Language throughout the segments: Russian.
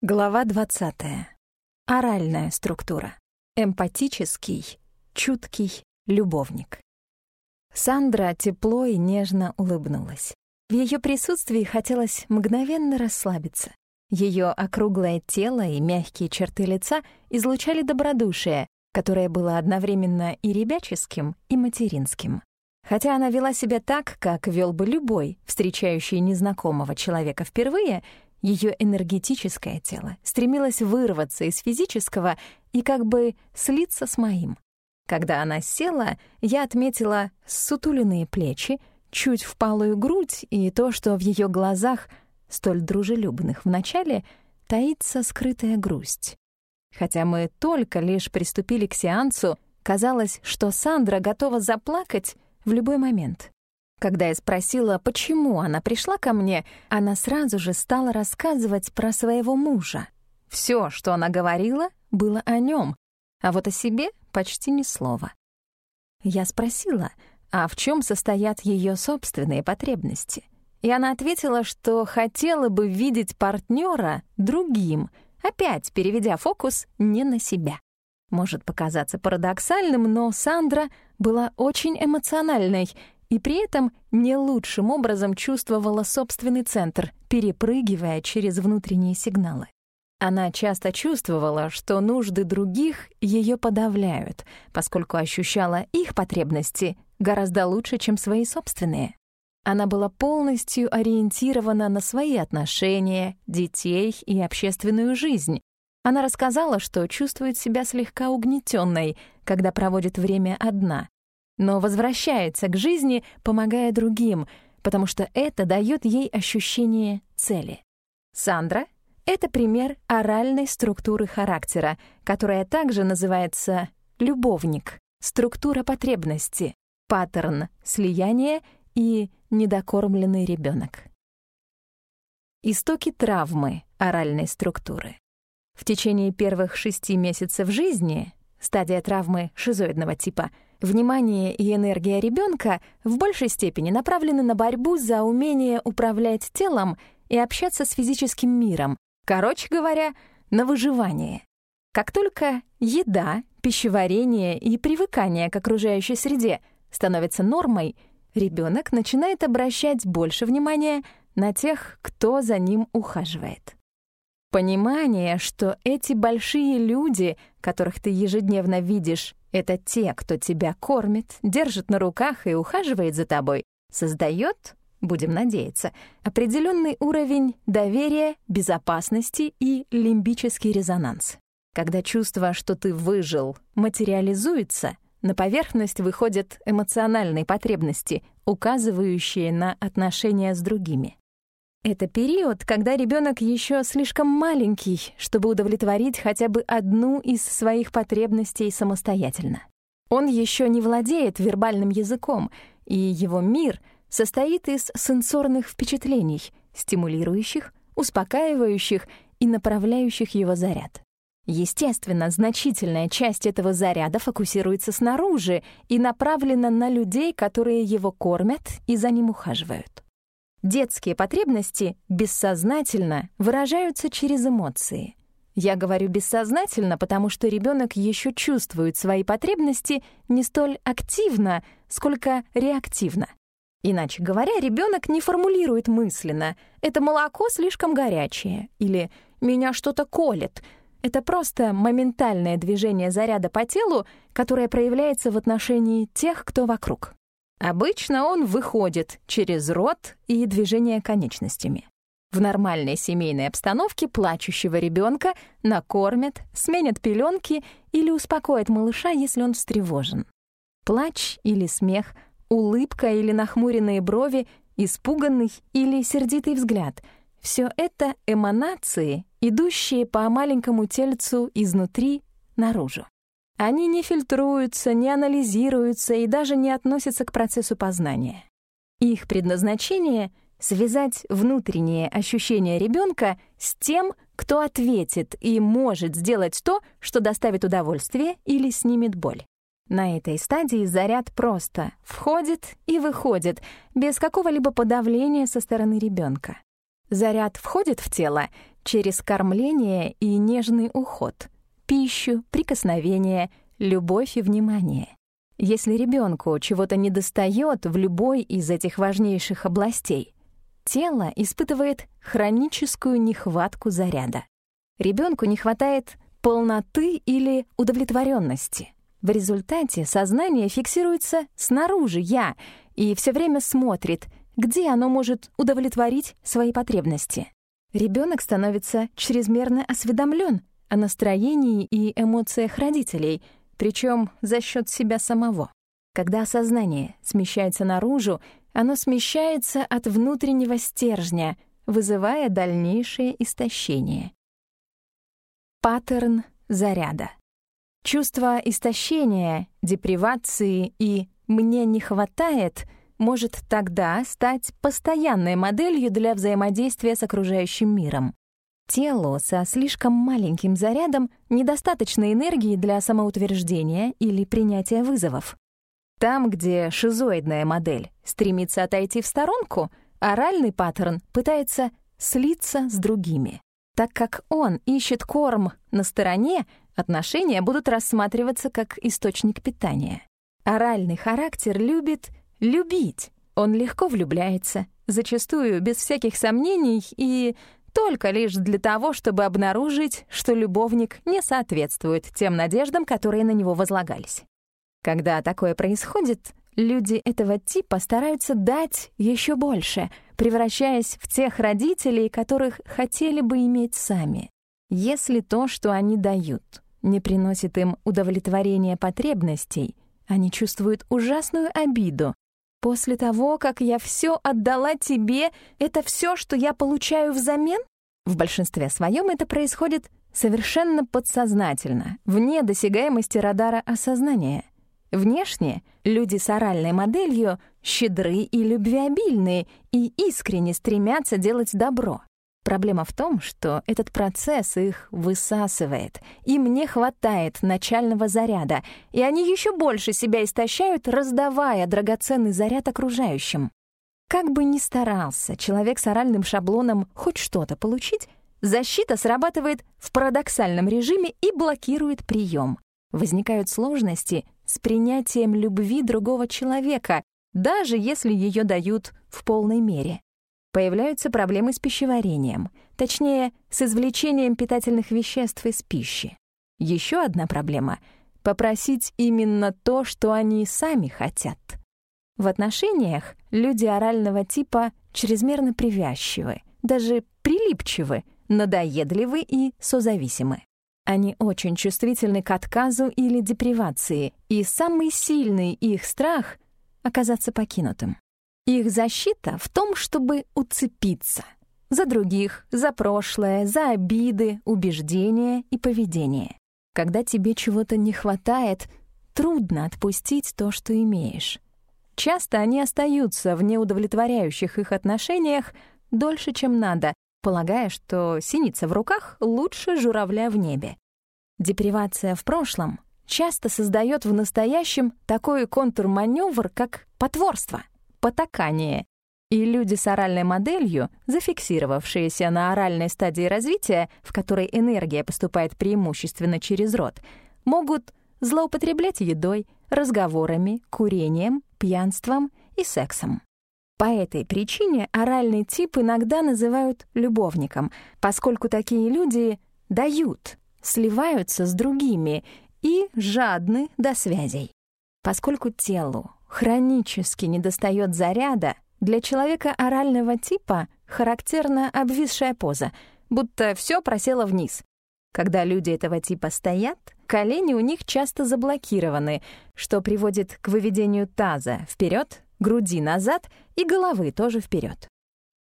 Глава 20. Оральная структура. Эмпатический, чуткий любовник. Сандра тепло и нежно улыбнулась. В ее присутствии хотелось мгновенно расслабиться. Ее округлое тело и мягкие черты лица излучали добродушие, которое было одновременно и ребяческим, и материнским. Хотя она вела себя так, как вел бы любой, встречающий незнакомого человека впервые — ее энергетическое тело стремилось вырваться из физического и как бы слиться с моим. Когда она села, я отметила сутуленные плечи, чуть впалую грудь и то, что в ее глазах, столь дружелюбных в начале, таится скрытая грусть. Хотя мы только лишь приступили к сеансу, казалось, что Сандра готова заплакать в любой момент. Когда я спросила, почему она пришла ко мне, она сразу же стала рассказывать про своего мужа. Все, что она говорила, было о нем, а вот о себе почти ни слова. Я спросила, а в чем состоят ее собственные потребности? И она ответила, что хотела бы видеть партнера другим, опять переведя фокус не на себя. Может показаться парадоксальным, но Сандра была очень эмоциональной и при этом не лучшим образом чувствовала собственный центр, перепрыгивая через внутренние сигналы. Она часто чувствовала, что нужды других ее подавляют, поскольку ощущала их потребности гораздо лучше, чем свои собственные. Она была полностью ориентирована на свои отношения, детей и общественную жизнь. Она рассказала, что чувствует себя слегка угнетенной, когда проводит время одна, но возвращается к жизни, помогая другим, потому что это дает ей ощущение цели. Сандра — это пример оральной структуры характера, которая также называется любовник, структура потребности, паттерн слияния и недокормленный ребенок. Истоки травмы оральной структуры. В течение первых шести месяцев жизни, стадия травмы шизоидного типа — Внимание и энергия ребенка в большей степени направлены на борьбу за умение управлять телом и общаться с физическим миром, короче говоря, на выживание. Как только еда, пищеварение и привыкание к окружающей среде становятся нормой, ребенок начинает обращать больше внимания на тех, кто за ним ухаживает. Понимание, что эти большие люди, которых ты ежедневно видишь, это те, кто тебя кормит, держит на руках и ухаживает за тобой, создает, будем надеяться, определенный уровень доверия, безопасности и лимбический резонанс. Когда чувство, что ты выжил, материализуется, на поверхность выходят эмоциональные потребности, указывающие на отношения с другими. Это период, когда ребенок еще слишком маленький, чтобы удовлетворить хотя бы одну из своих потребностей самостоятельно. Он еще не владеет вербальным языком, и его мир состоит из сенсорных впечатлений, стимулирующих, успокаивающих и направляющих его заряд. Естественно, значительная часть этого заряда фокусируется снаружи и направлена на людей, которые его кормят и за ним ухаживают. Детские потребности бессознательно выражаются через эмоции. Я говорю бессознательно, потому что ребенок еще чувствует свои потребности не столь активно, сколько реактивно. Иначе говоря, ребенок не формулирует мысленно «это молоко слишком горячее» или «меня что-то колет». Это просто моментальное движение заряда по телу, которое проявляется в отношении тех, кто вокруг. Обычно он выходит через рот и движение конечностями. В нормальной семейной обстановке плачущего ребенка накормят, сменят пеленки или успокоят малыша, если он встревожен. Плач или смех, улыбка или нахмуренные брови, испуганный или сердитый взгляд — все это эманации, идущие по маленькому тельцу изнутри наружу. Они не фильтруются, не анализируются и даже не относятся к процессу познания. Их предназначение — связать внутреннее ощущение ребенка с тем, кто ответит и может сделать то, что доставит удовольствие или снимет боль. На этой стадии заряд просто входит и выходит, без какого-либо подавления со стороны ребенка. Заряд входит в тело через кормление и нежный уход, пищу, прикосновение, любовь и внимание. Если ребенку чего-то недостает в любой из этих важнейших областей, тело испытывает хроническую нехватку заряда. Ребенку не хватает полноты или удовлетворенности. В результате сознание фиксируется снаружи «я» и все время смотрит, где оно может удовлетворить свои потребности. Ребенок становится чрезмерно осведомлен о настроении и эмоциях родителей, причем за счет себя самого. Когда сознание смещается наружу, оно смещается от внутреннего стержня, вызывая дальнейшее истощение. Паттерн заряда. Чувство истощения, депривации и «мне не хватает» может тогда стать постоянной моделью для взаимодействия с окружающим миром. Телу со слишком маленьким зарядом недостаточно энергии для самоутверждения или принятия вызовов. Там, где шизоидная модель стремится отойти в сторонку, оральный паттерн пытается слиться с другими. Так как он ищет корм на стороне, отношения будут рассматриваться как источник питания. Оральный характер любит любить. Он легко влюбляется, зачастую без всяких сомнений и только лишь для того, чтобы обнаружить, что любовник не соответствует тем надеждам, которые на него возлагались. Когда такое происходит, люди этого типа стараются дать еще больше, превращаясь в тех родителей, которых хотели бы иметь сами. Если то, что они дают, не приносит им удовлетворения потребностей, они чувствуют ужасную обиду. После того, как я все отдала тебе, это все, что я получаю взамен? В большинстве своем это происходит совершенно подсознательно, вне досягаемости радара осознания — Внешне люди с оральной моделью щедры и любвеобильны и искренне стремятся делать добро. Проблема в том, что этот процесс их высасывает. Им не хватает начального заряда, и они еще больше себя истощают, раздавая драгоценный заряд окружающим. Как бы ни старался человек с оральным шаблоном хоть что-то получить, защита срабатывает в парадоксальном режиме и блокирует прием. Возникают сложности с принятием любви другого человека, даже если ее дают в полной мере. Появляются проблемы с пищеварением, точнее, с извлечением питательных веществ из пищи. Еще одна проблема — попросить именно то, что они сами хотят. В отношениях люди орального типа чрезмерно привязчивы, даже прилипчивы, надоедливы и созависимы. Они очень чувствительны к отказу или депривации, и самый сильный их страх — оказаться покинутым. Их защита в том, чтобы уцепиться за других, за прошлое, за обиды, убеждения и поведение. Когда тебе чего-то не хватает, трудно отпустить то, что имеешь. Часто они остаются в неудовлетворяющих их отношениях дольше, чем надо, полагая, что синица в руках лучше журавля в небе. Депривация в прошлом часто создает в настоящем такой контрманевр, как потворство, потакание. И люди с оральной моделью, зафиксировавшиеся на оральной стадии развития, в которой энергия поступает преимущественно через рот, могут злоупотреблять едой, разговорами, курением, пьянством и сексом. По этой причине оральный тип иногда называют любовником, поскольку такие люди дают, сливаются с другими и жадны до связей. Поскольку телу хронически недостает заряда, для человека орального типа характерна обвисшая поза, будто все просело вниз. Когда люди этого типа стоят, колени у них часто заблокированы, что приводит к выведению таза вперед груди назад и головы тоже вперед.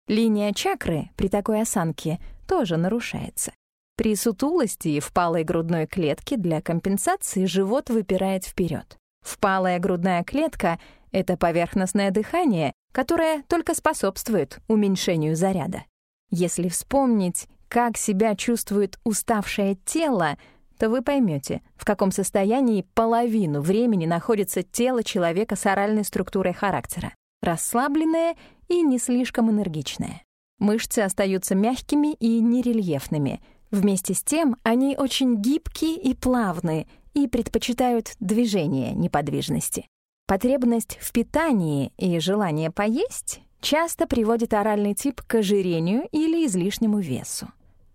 Линия чакры при такой осанке тоже нарушается. При сутулости и впалой грудной клетке для компенсации живот выпирает вперед. Впалая грудная клетка — это поверхностное дыхание, которое только способствует уменьшению заряда. Если вспомнить, как себя чувствует уставшее тело, то вы поймете, в каком состоянии половину времени находится тело человека с оральной структурой характера, расслабленное и не слишком энергичное. Мышцы остаются мягкими и нерельефными. Вместе с тем они очень гибкие и плавные и предпочитают движение неподвижности. Потребность в питании и желание поесть часто приводит оральный тип к ожирению или излишнему весу.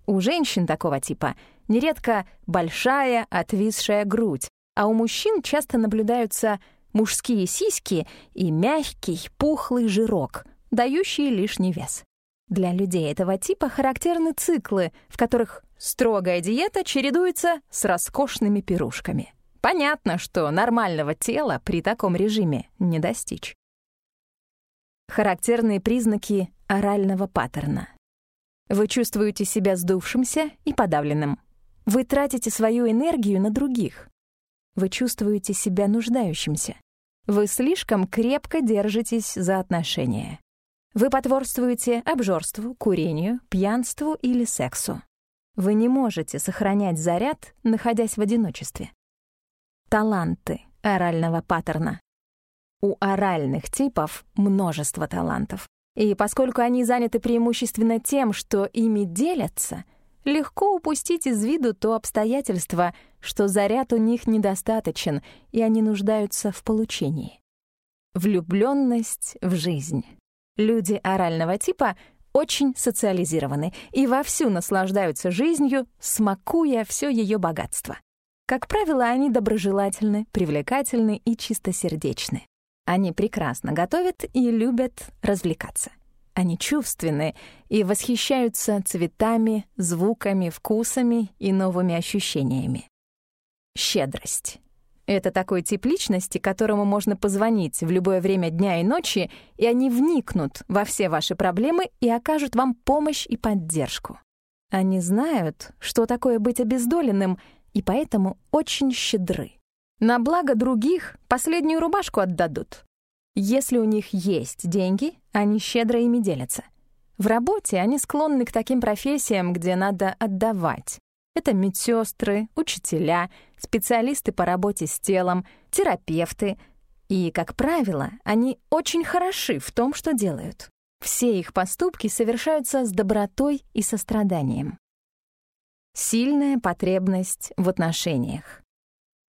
У женщин такого типа нередко большая отвисшая грудь, а у мужчин часто наблюдаются мужские сиськи и мягкий, пухлый жирок, дающий лишний вес. Для людей этого типа характерны циклы, в которых строгая диета чередуется с роскошными пирушками. Понятно, что нормального тела при таком режиме не достичь. Характерные признаки орального паттерна. Вы чувствуете себя сдувшимся и подавленным. Вы тратите свою энергию на других. Вы чувствуете себя нуждающимся. Вы слишком крепко держитесь за отношения. Вы потворствуете обжорству, курению, пьянству или сексу. Вы не можете сохранять заряд, находясь в одиночестве. Таланты орального паттерна. У оральных типов множество талантов. И поскольку они заняты преимущественно тем, что ими делятся, легко упустить из виду то обстоятельство, что заряд у них недостаточен, и они нуждаются в получении. Влюблённость в жизнь. Люди орального типа очень социализированы и вовсю наслаждаются жизнью, смакуя все ее богатство. Как правило, они доброжелательны, привлекательны и чистосердечны. Они прекрасно готовят и любят развлекаться. Они чувственны и восхищаются цветами, звуками, вкусами и новыми ощущениями. Щедрость. Это такой тип личности, которому можно позвонить в любое время дня и ночи, и они вникнут во все ваши проблемы и окажут вам помощь и поддержку. Они знают, что такое быть обездоленным, и поэтому очень щедры. На благо других последнюю рубашку отдадут. Если у них есть деньги, они щедро ими делятся. В работе они склонны к таким профессиям, где надо отдавать. Это медсестры, учителя, специалисты по работе с телом, терапевты. И, как правило, они очень хороши в том, что делают. Все их поступки совершаются с добротой и состраданием. Сильная потребность в отношениях.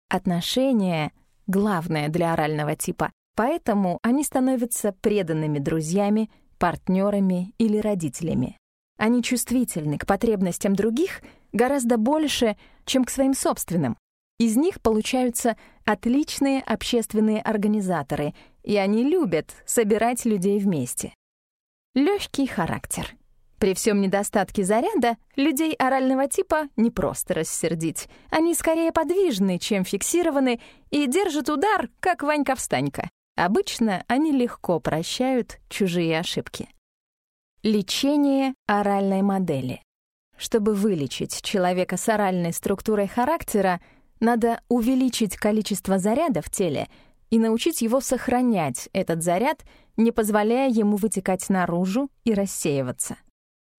Отношения — главное для орального типа, поэтому они становятся преданными друзьями, партнерами или родителями. Они чувствительны к потребностям других — гораздо больше, чем к своим собственным. Из них получаются отличные общественные организаторы, и они любят собирать людей вместе. Лёгкий характер. При всем недостатке заряда людей орального типа не просто рассердить. Они скорее подвижны, чем фиксированы, и держат удар, как Ванька-встанька. Обычно они легко прощают чужие ошибки. Лечение оральной модели. Чтобы вылечить человека с оральной структурой характера, надо увеличить количество заряда в теле и научить его сохранять этот заряд, не позволяя ему вытекать наружу и рассеиваться.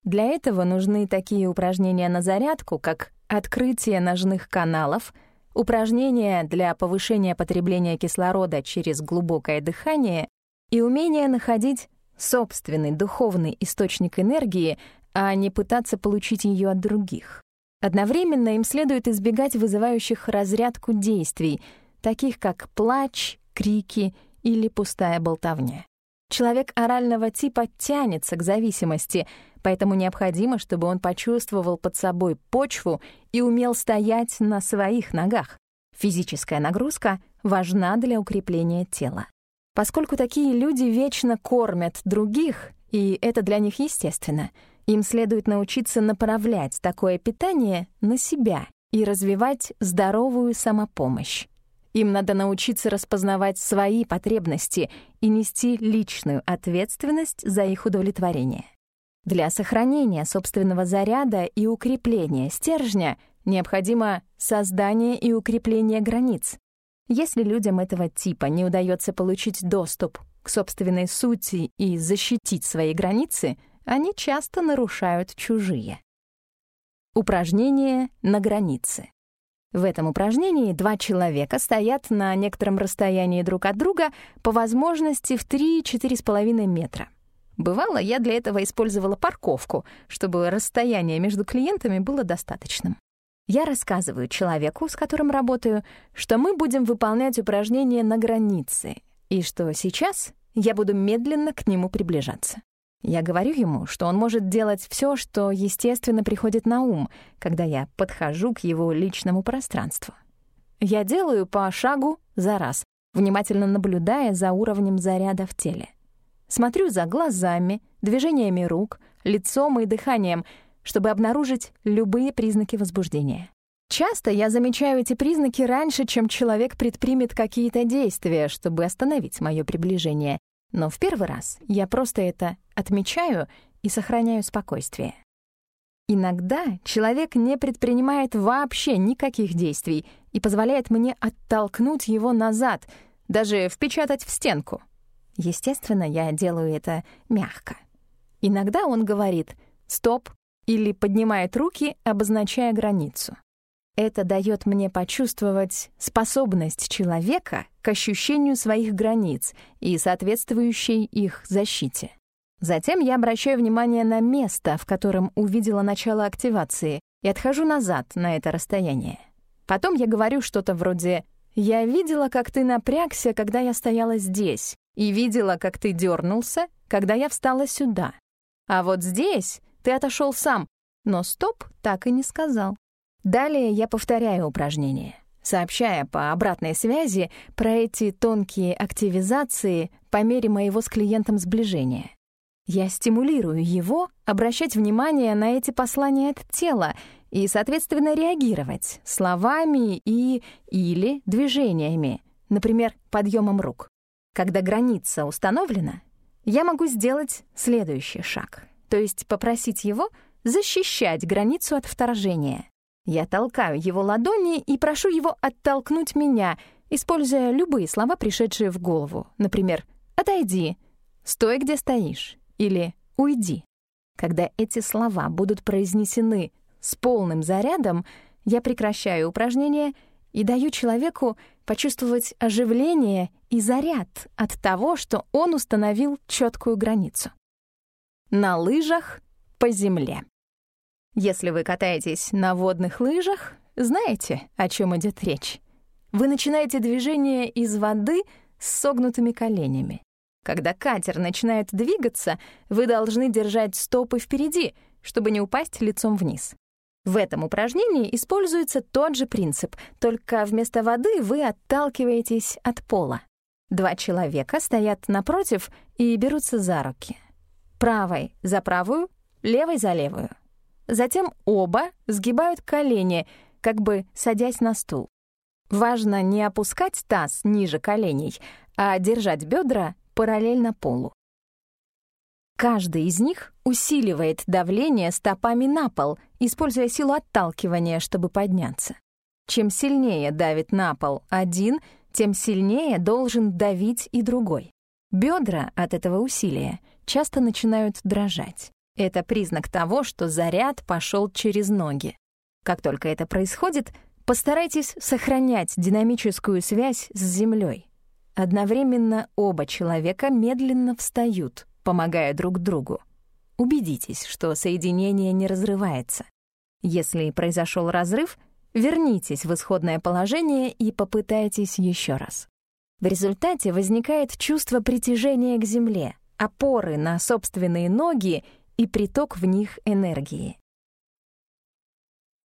Для этого нужны такие упражнения на зарядку, как открытие ножных каналов, упражнения для повышения потребления кислорода через глубокое дыхание и умение находить собственный духовный источник энергии а не пытаться получить ее от других. Одновременно им следует избегать вызывающих разрядку действий, таких как плач, крики или пустая болтовня. Человек орального типа тянется к зависимости, поэтому необходимо, чтобы он почувствовал под собой почву и умел стоять на своих ногах. Физическая нагрузка важна для укрепления тела. Поскольку такие люди вечно кормят других, и это для них естественно — им следует научиться направлять такое питание на себя и развивать здоровую самопомощь. Им надо научиться распознавать свои потребности и нести личную ответственность за их удовлетворение. Для сохранения собственного заряда и укрепления стержня необходимо создание и укрепление границ. Если людям этого типа не удается получить доступ к собственной сути и защитить свои границы — они часто нарушают чужие. Упражнение на границе. В этом упражнении два человека стоят на некотором расстоянии друг от друга, по возможности в 3-4,5 метра. Бывало, я для этого использовала парковку, чтобы расстояние между клиентами было достаточным. Я рассказываю человеку, с которым работаю, что мы будем выполнять упражнения на границе, и что сейчас я буду медленно к нему приближаться. Я говорю ему, что он может делать все, что естественно приходит на ум, когда я подхожу к его личному пространству. Я делаю по шагу за раз, внимательно наблюдая за уровнем заряда в теле. Смотрю за глазами, движениями рук, лицом и дыханием, чтобы обнаружить любые признаки возбуждения. Часто я замечаю эти признаки раньше, чем человек предпримет какие-то действия, чтобы остановить мое приближение. Но в первый раз я просто это отмечаю и сохраняю спокойствие. Иногда человек не предпринимает вообще никаких действий и позволяет мне оттолкнуть его назад, даже впечатать в стенку. Естественно, я делаю это мягко. Иногда он говорит «стоп» или поднимает руки, обозначая границу. Это дает мне почувствовать способность человека к ощущению своих границ и соответствующей их защите. Затем я обращаю внимание на место, в котором увидела начало активации, и отхожу назад на это расстояние. Потом я говорю что-то вроде «Я видела, как ты напрягся, когда я стояла здесь, и видела, как ты дернулся, когда я встала сюда. А вот здесь ты отошел сам, но стоп так и не сказал». Далее я повторяю упражнение, сообщая по обратной связи про эти тонкие активизации по мере моего с клиентом сближения. Я стимулирую его обращать внимание на эти послания от тела и, соответственно, реагировать словами и или движениями, например, подъемом рук. Когда граница установлена, я могу сделать следующий шаг, то есть попросить его защищать границу от вторжения. Я толкаю его ладони и прошу его оттолкнуть меня, используя любые слова, пришедшие в голову. Например, «отойди», «стой, где стоишь» или «уйди». Когда эти слова будут произнесены с полным зарядом, я прекращаю упражнение и даю человеку почувствовать оживление и заряд от того, что он установил четкую границу. На лыжах по земле. Если вы катаетесь на водных лыжах, знаете, о чем идет речь. Вы начинаете движение из воды с согнутыми коленями. Когда катер начинает двигаться, вы должны держать стопы впереди, чтобы не упасть лицом вниз. В этом упражнении используется тот же принцип, только вместо воды вы отталкиваетесь от пола. Два человека стоят напротив и берутся за руки. Правой за правую, левой за левую. Затем оба сгибают колени, как бы садясь на стул. Важно не опускать таз ниже коленей, а держать бедра параллельно полу. Каждый из них усиливает давление стопами на пол, используя силу отталкивания, чтобы подняться. Чем сильнее давит на пол один, тем сильнее должен давить и другой. Бедра от этого усилия часто начинают дрожать. Это признак того, что заряд пошел через ноги. Как только это происходит, постарайтесь сохранять динамическую связь с землей. Одновременно оба человека медленно встают, помогая друг другу. Убедитесь, что соединение не разрывается. Если произошел разрыв, вернитесь в исходное положение и попытайтесь еще раз. В результате возникает чувство притяжения к земле, опоры на собственные ноги и приток в них энергии.